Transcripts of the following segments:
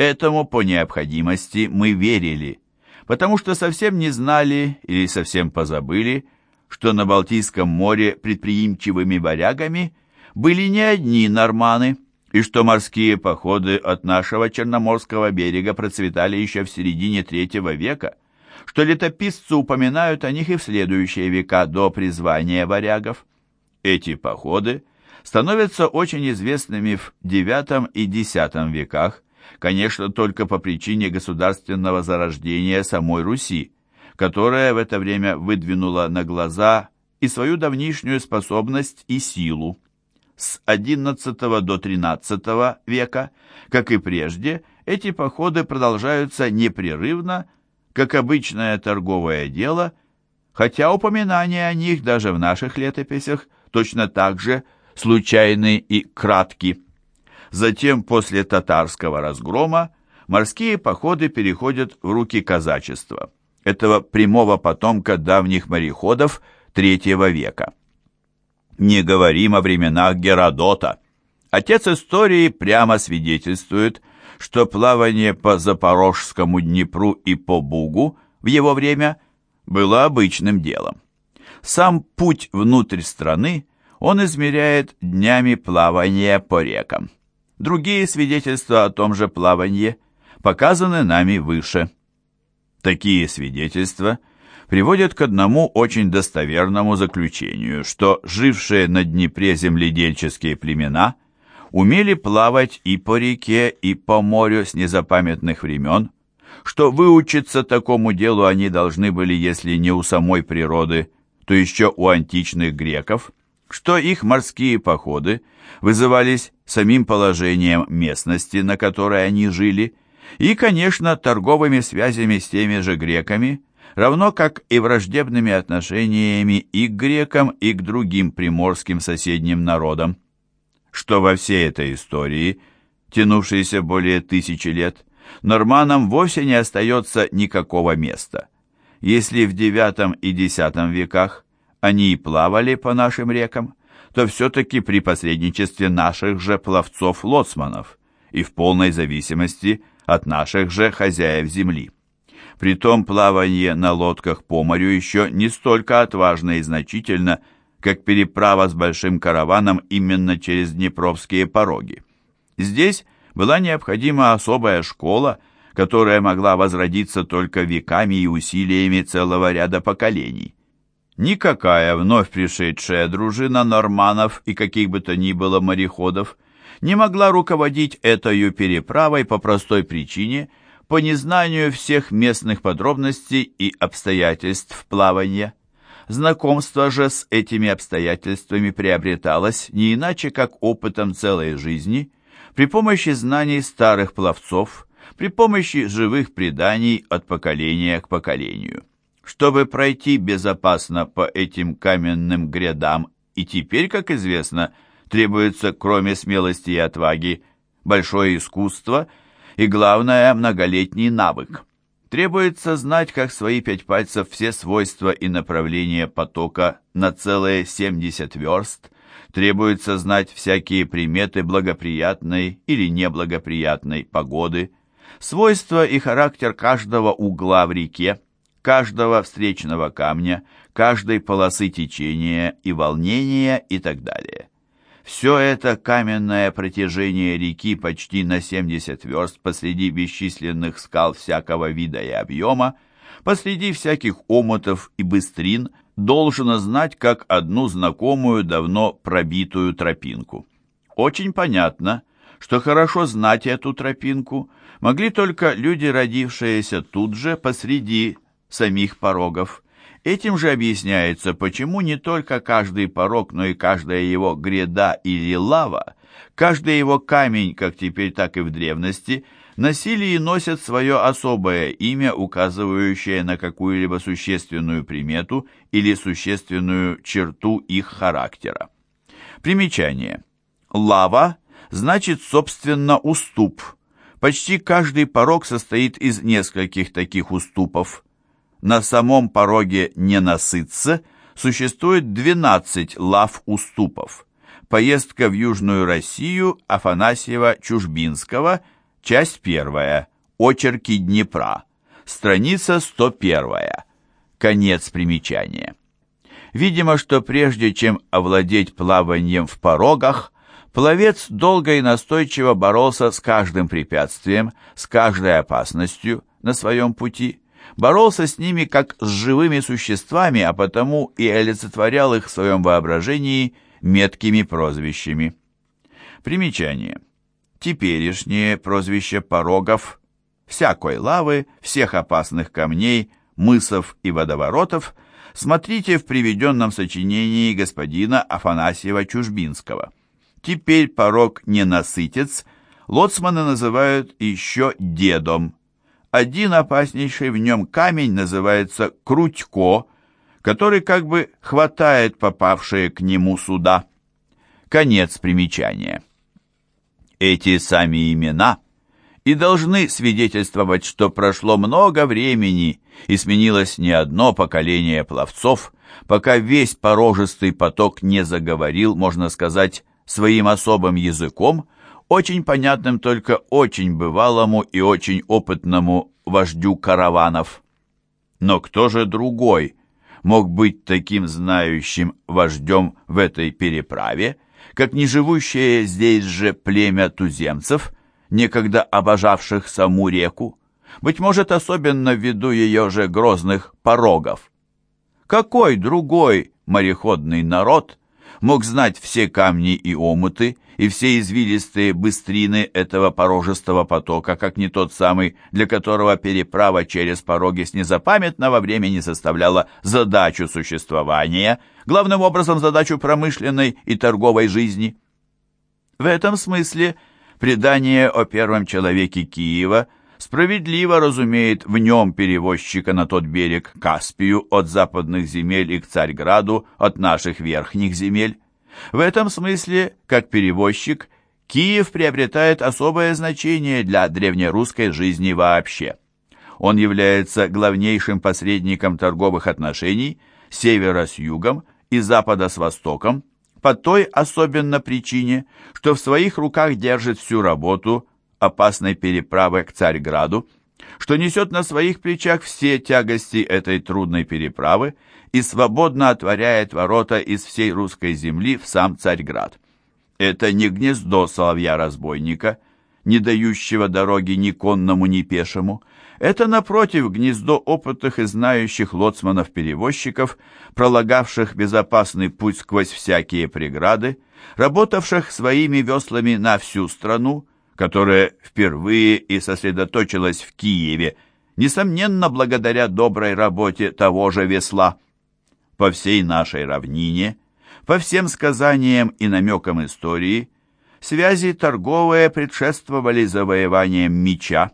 Этому по необходимости мы верили, потому что совсем не знали или совсем позабыли, что на Балтийском море предприимчивыми варягами были не одни норманы, и что морские походы от нашего Черноморского берега процветали еще в середине третьего века, что летописцы упоминают о них и в следующие века до призвания варягов. Эти походы становятся очень известными в IX и X веках, конечно, только по причине государственного зарождения самой Руси, которая в это время выдвинула на глаза и свою давнишнюю способность и силу. С XI до XIII века, как и прежде, эти походы продолжаются непрерывно, как обычное торговое дело, хотя упоминания о них даже в наших летописях точно так же случайны и кратки. Затем, после татарского разгрома, морские походы переходят в руки казачества, этого прямого потомка давних мореходов третьего века. Не говорим о временах Геродота. Отец истории прямо свидетельствует, что плавание по Запорожскому Днепру и по Бугу в его время было обычным делом. Сам путь внутрь страны он измеряет днями плавания по рекам. Другие свидетельства о том же плавании показаны нами выше. Такие свидетельства приводят к одному очень достоверному заключению, что жившие на Днепре земледельческие племена умели плавать и по реке, и по морю с незапамятных времен, что выучиться такому делу они должны были, если не у самой природы, то еще у античных греков, что их морские походы вызывались самим положением местности, на которой они жили, и, конечно, торговыми связями с теми же греками, равно как и враждебными отношениями и к грекам, и к другим приморским соседним народам. Что во всей этой истории, тянувшейся более тысячи лет, норманам вовсе не остается никакого места. Если в IX и X веках они и плавали по нашим рекам, то все-таки при посредничестве наших же пловцов-лоцманов и в полной зависимости от наших же хозяев земли. Притом плавание на лодках по морю еще не столько отважно и значительно, как переправа с большим караваном именно через Днепровские пороги. Здесь была необходима особая школа, которая могла возродиться только веками и усилиями целого ряда поколений. Никакая вновь пришедшая дружина норманов и каких бы то ни было мореходов не могла руководить этой переправой по простой причине, по незнанию всех местных подробностей и обстоятельств плавания. Знакомство же с этими обстоятельствами приобреталось не иначе, как опытом целой жизни, при помощи знаний старых пловцов, при помощи живых преданий от поколения к поколению. Чтобы пройти безопасно по этим каменным грядам, и теперь, как известно, требуется, кроме смелости и отваги, большое искусство и, главное, многолетний навык. Требуется знать, как свои пять пальцев, все свойства и направления потока на целые 70 верст, требуется знать всякие приметы благоприятной или неблагоприятной погоды, свойства и характер каждого угла в реке, каждого встречного камня, каждой полосы течения и волнения и так далее. Все это каменное протяжение реки почти на 70 верст посреди бесчисленных скал всякого вида и объема, посреди всяких омутов и быстрин, должно знать как одну знакомую, давно пробитую тропинку. Очень понятно, что хорошо знать эту тропинку могли только люди, родившиеся тут же посреди самих порогов. Этим же объясняется, почему не только каждый порог, но и каждая его гряда или лава, каждый его камень, как теперь, так и в древности, носили и носят свое особое имя, указывающее на какую-либо существенную примету или существенную черту их характера. Примечание. Лава значит, собственно, уступ. Почти каждый порог состоит из нескольких таких уступов на самом пороге ненасытца существует 12 лав-уступов. Поездка в Южную Россию Афанасьева-Чужбинского, Часть первая. Очерки Днепра. Страница 101. Конец примечания. Видимо, что прежде чем овладеть плаванием в порогах, пловец долго и настойчиво боролся с каждым препятствием, с каждой опасностью на своем пути, боролся с ними как с живыми существами, а потому и олицетворял их в своем воображении меткими прозвищами. Примечание. Теперешнее прозвище порогов, всякой лавы, всех опасных камней, мысов и водоворотов смотрите в приведенном сочинении господина Афанасьева Чужбинского. Теперь порог ненасытец лоцманы называют еще дедом. Один опаснейший в нем камень называется Крутько, который как бы хватает попавшие к нему суда. Конец примечания. Эти сами имена и должны свидетельствовать, что прошло много времени и сменилось не одно поколение пловцов, пока весь порожистый поток не заговорил, можно сказать, своим особым языком, очень понятным только очень бывалому и очень опытному вождю караванов. Но кто же другой мог быть таким знающим вождем в этой переправе, как не живущее здесь же племя туземцев, некогда обожавших саму реку, быть может, особенно ввиду ее же грозных порогов? Какой другой мореходный народ мог знать все камни и омуты, и все извилистые быстрины этого порожистого потока, как не тот самый, для которого переправа через пороги с незапамятного времени составляла задачу существования, главным образом задачу промышленной и торговой жизни. В этом смысле предание о первом человеке Киева справедливо разумеет в нем перевозчика на тот берег Каспию от западных земель и к Царьграду от наших верхних земель. В этом смысле, как перевозчик, Киев приобретает особое значение для древнерусской жизни вообще. Он является главнейшим посредником торговых отношений севера с югом и запада с востоком, по той особенно причине, что в своих руках держит всю работу опасной переправы к Царьграду, что несет на своих плечах все тягости этой трудной переправы и свободно отворяет ворота из всей русской земли в сам Царьград. Это не гнездо соловья-разбойника, не дающего дороги ни конному, ни пешему. Это, напротив, гнездо опытных и знающих лоцманов-перевозчиков, пролагавших безопасный путь сквозь всякие преграды, работавших своими веслами на всю страну, которая впервые и сосредоточилась в Киеве, несомненно, благодаря доброй работе того же весла. По всей нашей равнине, по всем сказаниям и намекам истории, связи торговые предшествовали завоеванием меча,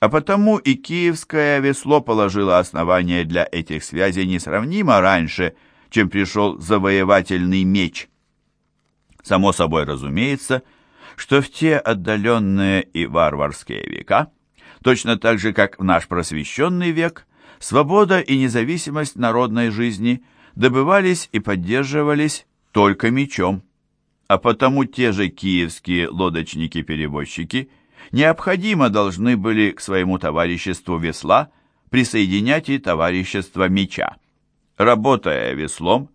а потому и киевское весло положило основание для этих связей несравнимо раньше, чем пришел завоевательный меч. Само собой разумеется, что в те отдаленные и варварские века, точно так же, как в наш просвещенный век, свобода и независимость народной жизни добывались и поддерживались только мечом. А потому те же киевские лодочники-перевозчики необходимо должны были к своему товариществу весла присоединять и товарищество меча. Работая веслом,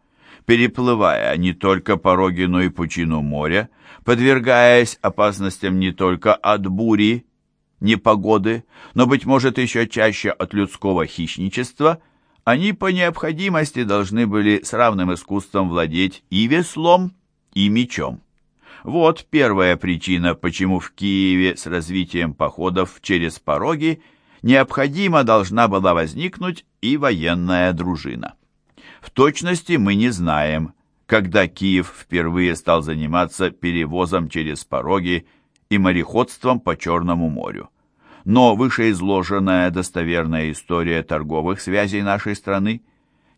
переплывая не только пороги, но и пучину моря, подвергаясь опасностям не только от бури, непогоды, но, быть может, еще чаще от людского хищничества, они по необходимости должны были с равным искусством владеть и веслом, и мечом. Вот первая причина, почему в Киеве с развитием походов через пороги необходимо должна была возникнуть и военная дружина. В точности мы не знаем, когда Киев впервые стал заниматься перевозом через пороги и мореходством по Черному морю. Но вышеизложенная достоверная история торговых связей нашей страны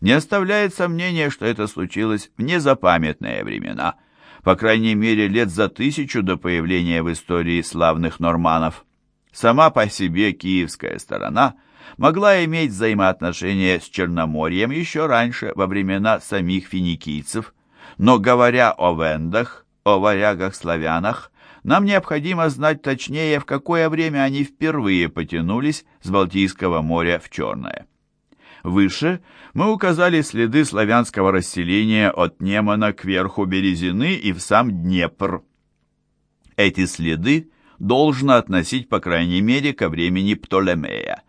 не оставляет сомнения, что это случилось в незапамятные времена, по крайней мере лет за тысячу до появления в истории славных норманов. Сама по себе киевская сторона могла иметь взаимоотношения с Черноморьем еще раньше, во времена самих финикийцев, но говоря о вендах, о варягах-славянах, нам необходимо знать точнее, в какое время они впервые потянулись с Балтийского моря в Черное. Выше мы указали следы славянского расселения от Немана к верху Березины и в сам Днепр. Эти следы должно относить, по крайней мере, ко времени Птолемея,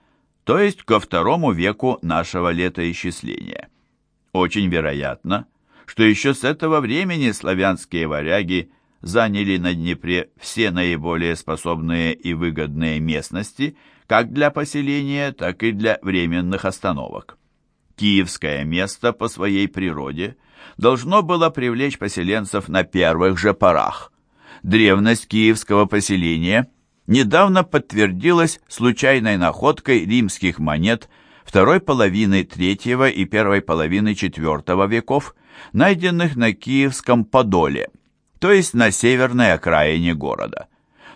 то есть ко второму веку нашего летоисчисления. Очень вероятно, что еще с этого времени славянские варяги заняли на Днепре все наиболее способные и выгодные местности, как для поселения, так и для временных остановок. Киевское место по своей природе должно было привлечь поселенцев на первых же порах. Древность киевского поселения недавно подтвердилась случайной находкой римских монет второй половины третьего и первой половины четвертого веков, найденных на Киевском Подоле, то есть на северной окраине города.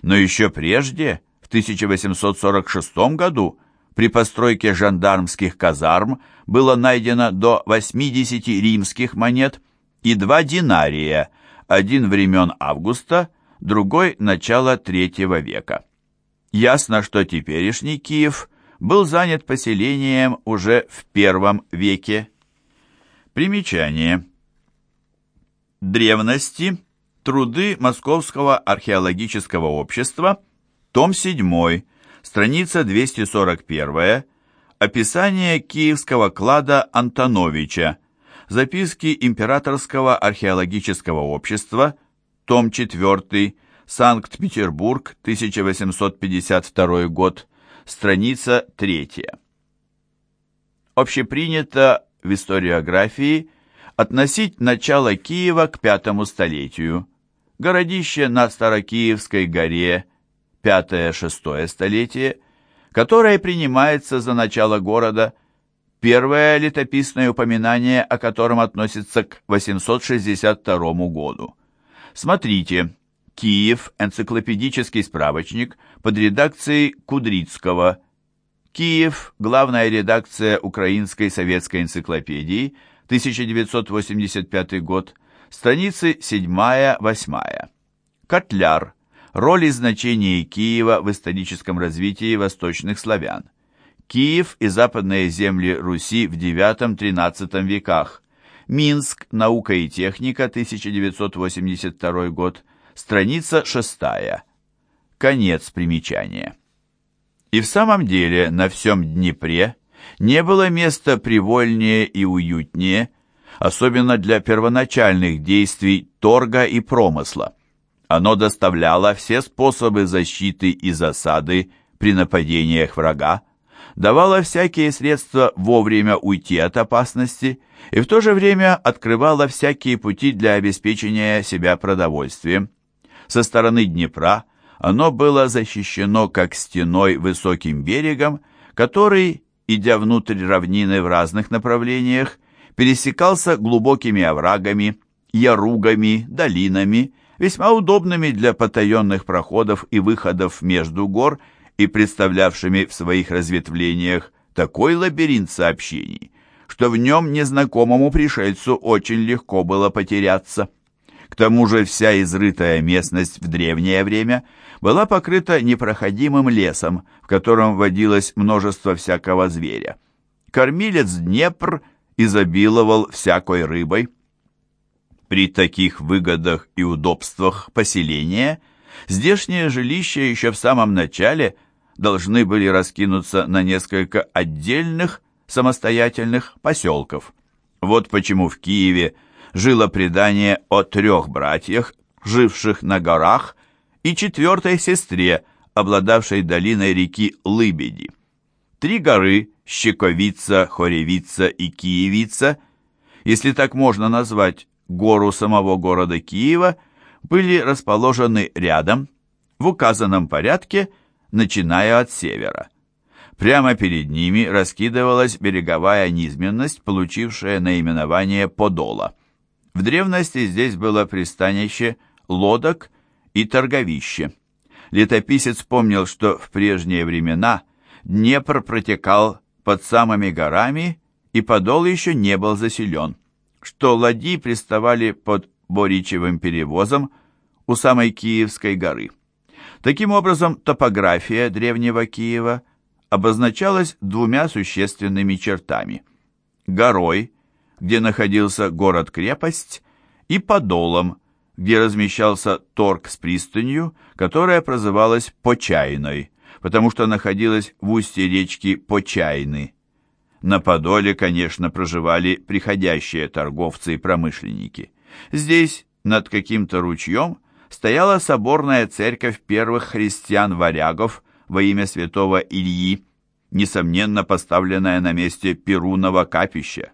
Но еще прежде, в 1846 году, при постройке жандармских казарм было найдено до 80 римских монет и два динария, один времен Августа, другой – начала третьего века. Ясно, что теперешний Киев был занят поселением уже в первом веке. Примечание. Древности. Труды Московского археологического общества. Том 7. Страница 241. Описание киевского клада Антоновича. Записки Императорского археологического общества. Том 4. Санкт-Петербург, 1852 год. Страница 3. Общепринято в историографии относить начало Киева к пятому столетию. Городище на Старокиевской горе, пятое-шестое столетие, которое принимается за начало города, первое летописное упоминание о котором относится к 862 году. Смотрите, Киев, энциклопедический справочник под редакцией Кудрицкого, Киев, главная редакция Украинской советской энциклопедии, 1985 год, страницы 7-8. Котляр. Роль и значение Киева в историческом развитии восточных славян. Киев и западные земли Руси в IX-XIII веках. Минск. Наука и техника. 1982 год. Страница 6. Конец примечания. И в самом деле на всем Днепре не было места привольнее и уютнее, особенно для первоначальных действий торга и промысла. Оно доставляло все способы защиты и засады при нападениях врага, давало всякие средства вовремя уйти от опасности и в то же время открывало всякие пути для обеспечения себя продовольствием. Со стороны Днепра оно было защищено как стеной высоким берегом, который, идя внутрь равнины в разных направлениях, пересекался глубокими оврагами, яругами, долинами, весьма удобными для потаенных проходов и выходов между гор и представлявшими в своих разветвлениях такой лабиринт сообщений, что в нем незнакомому пришельцу очень легко было потеряться. К тому же вся изрытая местность в древнее время была покрыта непроходимым лесом, в котором водилось множество всякого зверя. Кормилец Днепр изобиловал всякой рыбой. При таких выгодах и удобствах поселения здешние жилища еще в самом начале должны были раскинуться на несколько отдельных самостоятельных поселков. Вот почему в Киеве – жило предание о трех братьях, живших на горах, и четвертой сестре, обладавшей долиной реки Лыбеди. Три горы – Щековица, Хоревица и Киевица, если так можно назвать гору самого города Киева, были расположены рядом, в указанном порядке, начиная от севера. Прямо перед ними раскидывалась береговая низменность, получившая наименование Подола. В древности здесь было пристанище лодок и торговище. Летописец помнил, что в прежние времена Днепр протекал под самыми горами, и Подол еще не был заселен, что ладьи приставали под Боричевым перевозом у самой Киевской горы. Таким образом, топография древнего Киева обозначалась двумя существенными чертами. Горой, где находился город-крепость, и Подолом, где размещался торг с пристанью, которая прозывалась Почайной, потому что находилась в устье речки Почайны. На Подоле, конечно, проживали приходящие торговцы и промышленники. Здесь, над каким-то ручьем, стояла соборная церковь первых христиан-варягов во имя святого Ильи, несомненно поставленная на месте Перунова капища.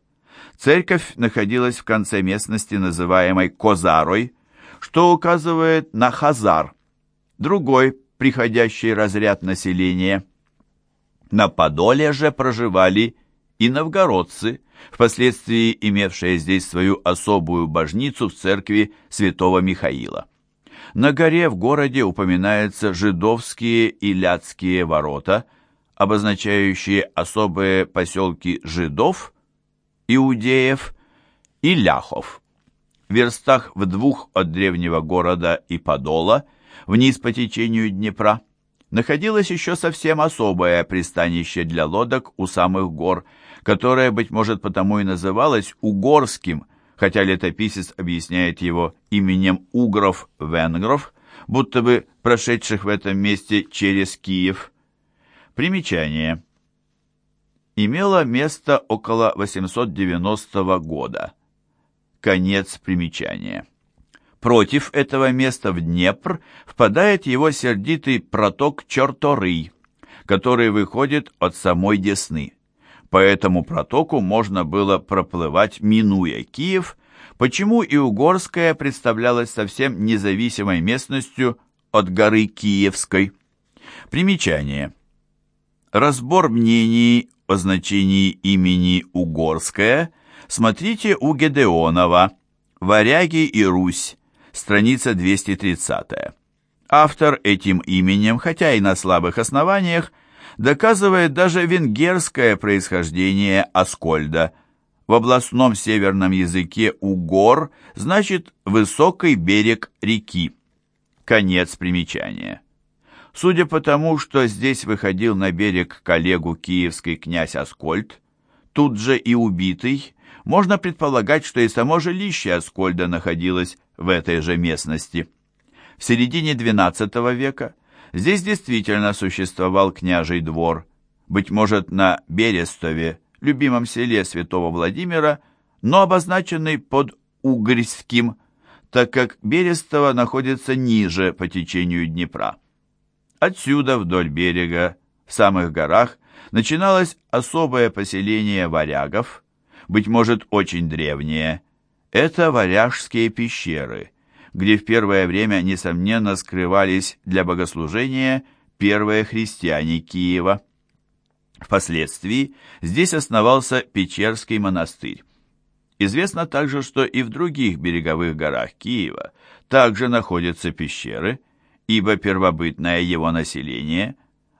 Церковь находилась в конце местности, называемой Козарой, что указывает на Хазар, другой приходящий разряд населения. На Подоле же проживали и новгородцы, впоследствии имевшие здесь свою особую божницу в церкви святого Михаила. На горе в городе упоминаются жидовские и ляцкие ворота, обозначающие особые поселки жидов, иудеев и ляхов. В верстах в двух от древнего города и Подола, вниз по течению Днепра, находилось еще совсем особое пристанище для лодок у самых гор, которое, быть может, потому и называлось Угорским, хотя летописец объясняет его именем Угров-Венгров, будто бы прошедших в этом месте через Киев. Примечание. Имело место около 890 года. Конец примечания. Против этого места в Днепр впадает его сердитый проток Чорторый, который выходит от самой Десны. По этому протоку можно было проплывать, минуя Киев, почему и Угорская представлялась совсем независимой местностью от горы Киевской. Примечание. Разбор мнений о значении имени Угорская смотрите у Гедеонова «Варяги и Русь», страница 230. Автор этим именем, хотя и на слабых основаниях, доказывает даже венгерское происхождение Аскольда. В областном северном языке «угор» значит «высокий берег реки». Конец примечания. Судя по тому, что здесь выходил на берег коллегу киевский князь Аскольд, тут же и убитый, можно предполагать, что и само жилище Аскольда находилось в этой же местности. В середине XII века Здесь действительно существовал княжий двор, быть может, на Берестове, любимом селе святого Владимира, но обозначенный под Угрьским, так как Берестово находится ниже по течению Днепра. Отсюда, вдоль берега, в самых горах, начиналось особое поселение варягов, быть может, очень древнее. Это варяжские пещеры – где в первое время, несомненно, скрывались для богослужения первые христиане Киева. Впоследствии здесь основался Печерский монастырь. Известно также, что и в других береговых горах Киева также находятся пещеры, ибо первобытное его население,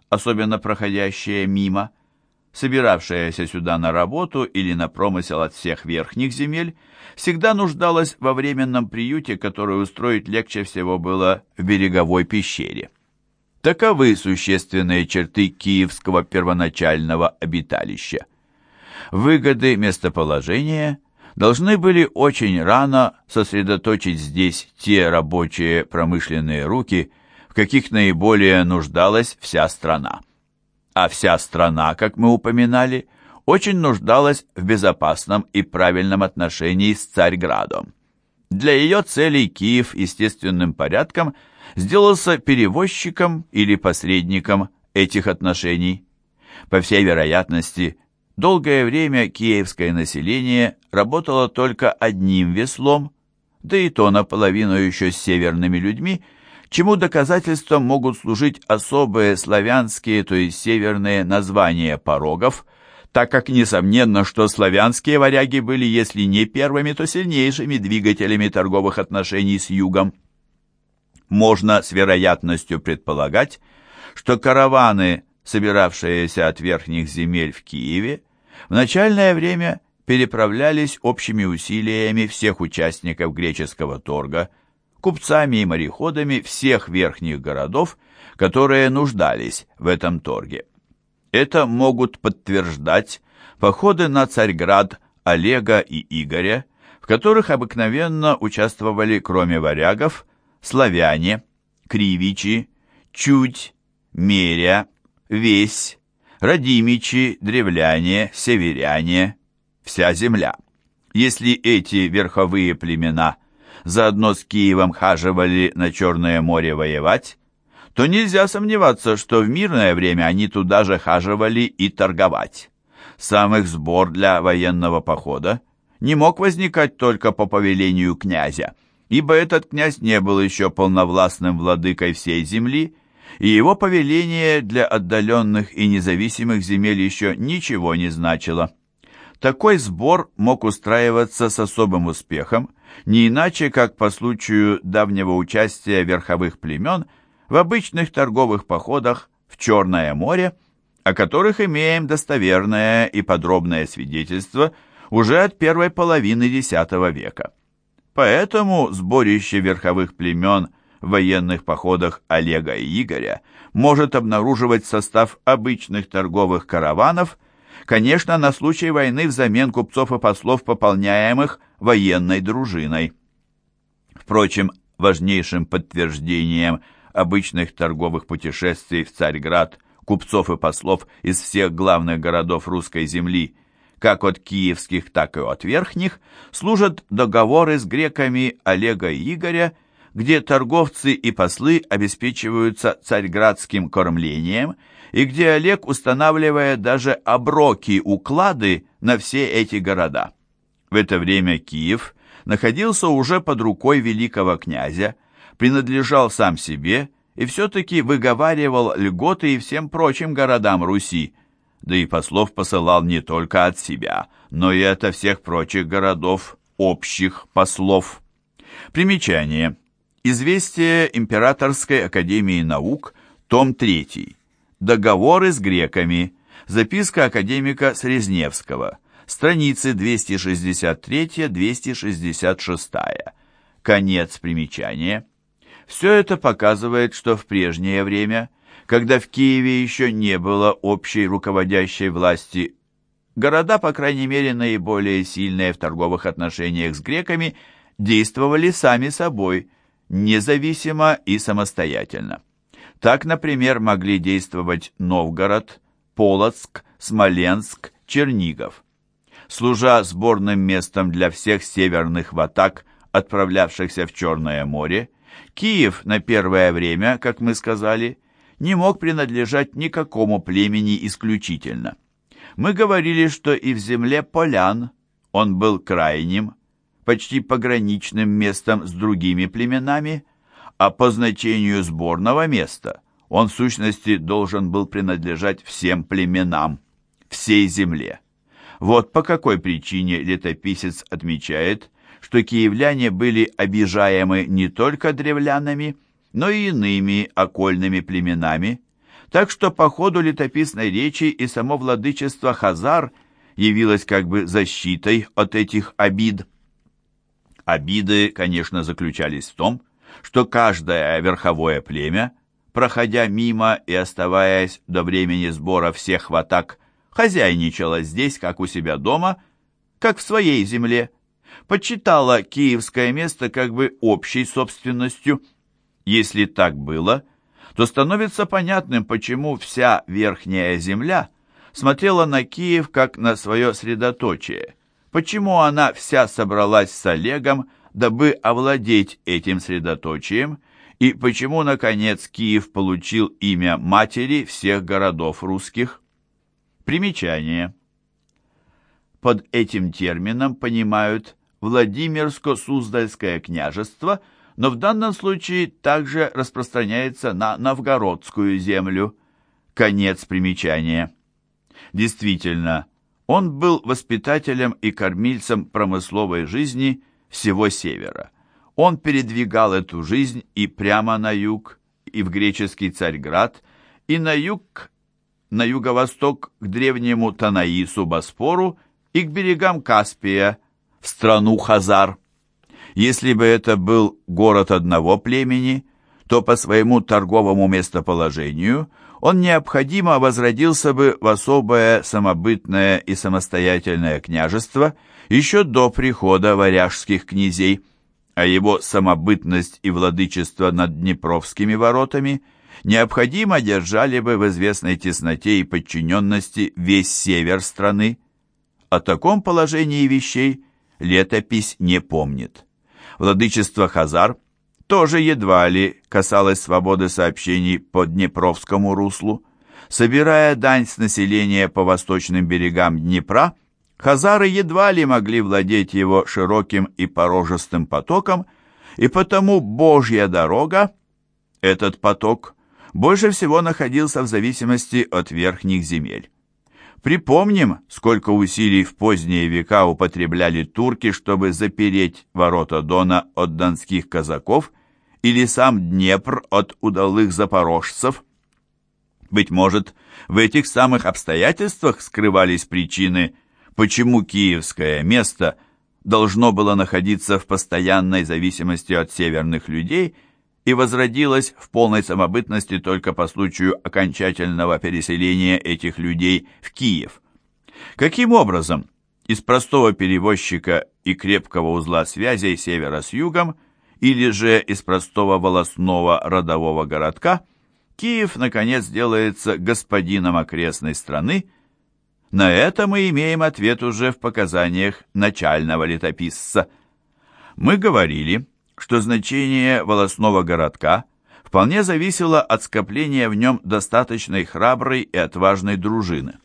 особенно проходящее мимо, собиравшаяся сюда на работу или на промысел от всех верхних земель, всегда нуждалась во временном приюте, который устроить легче всего было в береговой пещере. Таковы существенные черты киевского первоначального обиталища. Выгоды местоположения должны были очень рано сосредоточить здесь те рабочие промышленные руки, в каких наиболее нуждалась вся страна а вся страна, как мы упоминали, очень нуждалась в безопасном и правильном отношении с Царьградом. Для ее целей Киев естественным порядком сделался перевозчиком или посредником этих отношений. По всей вероятности, долгое время киевское население работало только одним веслом, да и то наполовину еще с северными людьми, чему доказательством могут служить особые славянские, то есть северные названия порогов, так как несомненно, что славянские варяги были, если не первыми, то сильнейшими двигателями торговых отношений с югом. Можно с вероятностью предполагать, что караваны, собиравшиеся от верхних земель в Киеве, в начальное время переправлялись общими усилиями всех участников греческого торга – купцами и мореходами всех верхних городов, которые нуждались в этом торге. Это могут подтверждать походы на Царьград Олега и Игоря, в которых обыкновенно участвовали, кроме варягов, славяне, кривичи, чуть, меря, весь, родимичи, древляне, северяне, вся земля. Если эти верховые племена заодно с Киевом хаживали на Черное море воевать, то нельзя сомневаться, что в мирное время они туда же хаживали и торговать. Сам их сбор для военного похода не мог возникать только по повелению князя, ибо этот князь не был еще полновластным владыкой всей земли, и его повеление для отдаленных и независимых земель еще ничего не значило. Такой сбор мог устраиваться с особым успехом, не иначе, как по случаю давнего участия верховых племен в обычных торговых походах в Черное море, о которых имеем достоверное и подробное свидетельство уже от первой половины X века. Поэтому сборище верховых племен в военных походах Олега и Игоря может обнаруживать состав обычных торговых караванов, конечно, на случай войны взамен купцов и послов, пополняемых военной дружиной. Впрочем, важнейшим подтверждением обычных торговых путешествий в Царьград купцов и послов из всех главных городов русской земли, как от киевских, так и от верхних, служат договоры с греками Олега и Игоря, где торговцы и послы обеспечиваются царьградским кормлением и где Олег устанавливает даже оброки-уклады на все эти города. В это время Киев находился уже под рукой великого князя, принадлежал сам себе и все-таки выговаривал льготы и всем прочим городам Руси, да и послов посылал не только от себя, но и от всех прочих городов, общих послов. Примечание. Известие Императорской Академии Наук, том 3. Договоры с греками. Записка академика Срезневского. Страницы 263-266. Конец примечания. Все это показывает, что в прежнее время, когда в Киеве еще не было общей руководящей власти, города, по крайней мере наиболее сильные в торговых отношениях с греками, действовали сами собой, независимо и самостоятельно. Так, например, могли действовать Новгород, Полоцк, Смоленск, Чернигов. Служа сборным местом для всех северных ватак, отправлявшихся в Черное море, Киев на первое время, как мы сказали, не мог принадлежать никакому племени исключительно. Мы говорили, что и в земле полян он был крайним, почти пограничным местом с другими племенами, а по значению сборного места он в сущности должен был принадлежать всем племенам, всей земле. Вот по какой причине летописец отмечает, что киевляне были обижаемы не только древлянами, но и иными окольными племенами, так что по ходу летописной речи и само владычество Хазар явилось как бы защитой от этих обид. Обиды, конечно, заключались в том, что каждое верховое племя, проходя мимо и оставаясь до времени сбора всех в атак, хозяйничало здесь, как у себя дома, как в своей земле, почитала киевское место как бы общей собственностью. Если так было, то становится понятным, почему вся верхняя земля смотрела на Киев как на свое средоточие, почему она вся собралась с Олегом, дабы овладеть этим средоточием, и почему, наконец, Киев получил имя матери всех городов русских. Примечание. Под этим термином понимают Владимирско-Суздальское княжество, но в данном случае также распространяется на новгородскую землю. Конец примечания. Действительно, он был воспитателем и кормильцем промысловой жизни всего севера. Он передвигал эту жизнь и прямо на юг, и в греческий Царьград, и на юг, на юго-восток к древнему Танаису Боспору и к берегам Каспия, в страну Хазар. Если бы это был город одного племени, то по своему торговому местоположению он необходимо возродился бы в особое самобытное и самостоятельное княжество еще до прихода варяжских князей, а его самобытность и владычество над Днепровскими воротами необходимо держали бы в известной тесноте и подчиненности весь север страны. О таком положении вещей летопись не помнит. Владычество Хазар тоже едва ли касалось свободы сообщений по Днепровскому руслу. Собирая дань с населения по восточным берегам Днепра, хазары едва ли могли владеть его широким и порожистым потоком, и потому Божья дорога, этот поток, больше всего находился в зависимости от верхних земель. Припомним, сколько усилий в поздние века употребляли турки, чтобы запереть ворота Дона от донских казаков или сам Днепр от удалых запорожцев. Быть может, в этих самых обстоятельствах скрывались причины, почему киевское место должно было находиться в постоянной зависимости от северных людей – и возродилась в полной самобытности только по случаю окончательного переселения этих людей в Киев. Каким образом из простого перевозчика и крепкого узла связей севера с югом или же из простого волосного родового городка Киев, наконец, делается господином окрестной страны, на это мы имеем ответ уже в показаниях начального летописца. Мы говорили, что значение волосного городка вполне зависело от скопления в нем достаточной храброй и отважной дружины.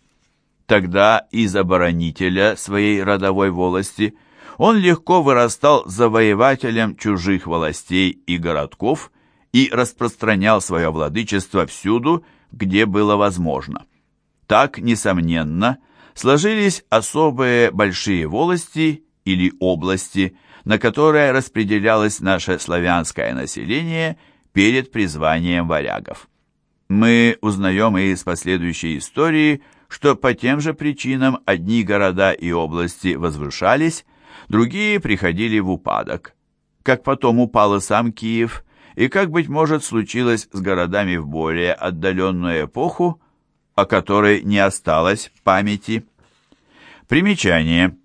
Тогда из оборонителя своей родовой волости он легко вырастал завоевателем чужих властей и городков и распространял свое владычество всюду, где было возможно. Так, несомненно, сложились особые большие волости или области – на которое распределялось наше славянское население перед призванием варягов. Мы узнаем и из последующей истории, что по тем же причинам одни города и области возвышались, другие приходили в упадок. Как потом упал и сам Киев, и как, быть может, случилось с городами в более отдаленную эпоху, о которой не осталось памяти. Примечание.